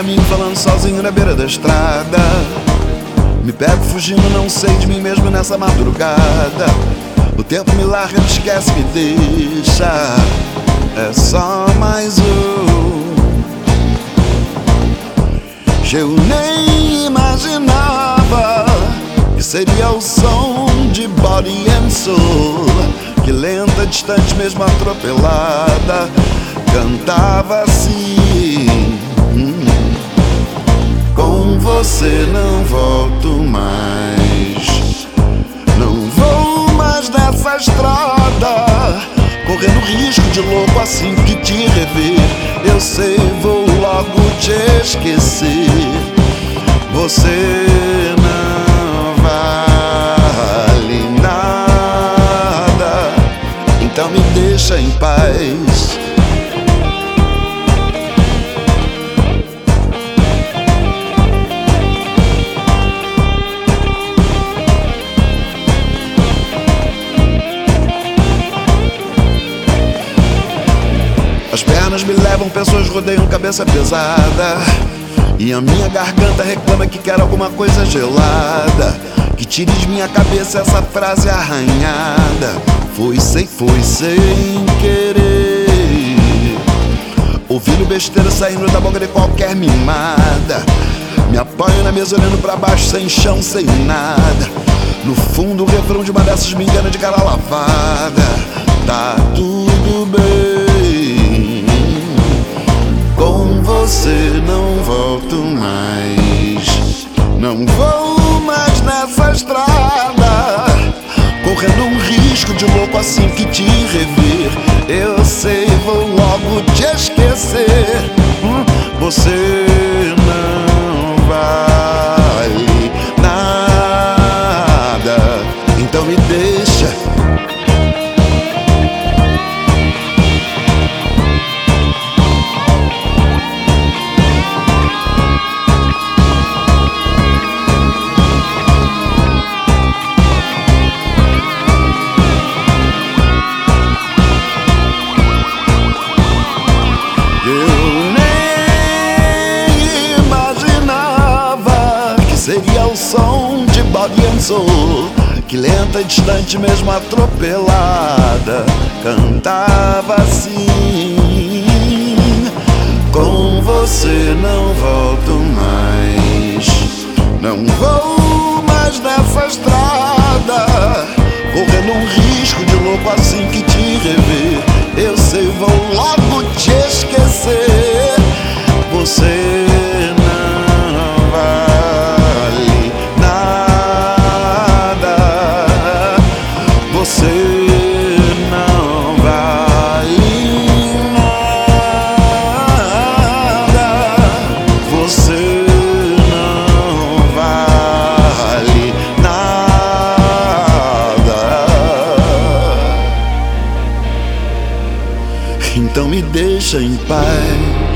caminho falando sozinho na beira da estrada. Me pego fugindo, não sei de mim mesmo nessa madrugada. O tempo me larga, me esquece, me deixa. É só mais um. Eu nem imaginava que seria o som de body and soul. Que lenta, distante, mesmo atropelada, cantava assim. Você não volto mais. Não vou mais nessa estrada. Correndo risco de louco assim que te rever. Eu sei, vou logo te esquecer. Você pernas me levam, pessoas rodeiam cabeça pesada. E a minha garganta reclama que quer alguma coisa gelada. Que tire de minha cabeça essa frase arranhada. Foi sem, foi sem querer. Ouvindo besteira saindo da boca de qualquer mimada. Me apoio na mesa olhando pra baixo, sem chão, sem nada. No fundo, o refrão de uma dessas me engana de cara lavada. Tá tudo você não volto mais. Não vou mais nessa estrada. Correndo um risco de louco assim que te rever. Eu sei, vou logo te esquecer. Hum, Você seria o som de Body and Soul Que lenta, distante, mesmo atropelada Cantava assim. Com você não volto mais Não vou mais nessa estrada Correndo um risco de louco assim que te rever. Eu sei, vou logo te esquecer. Você Então me deixa em paz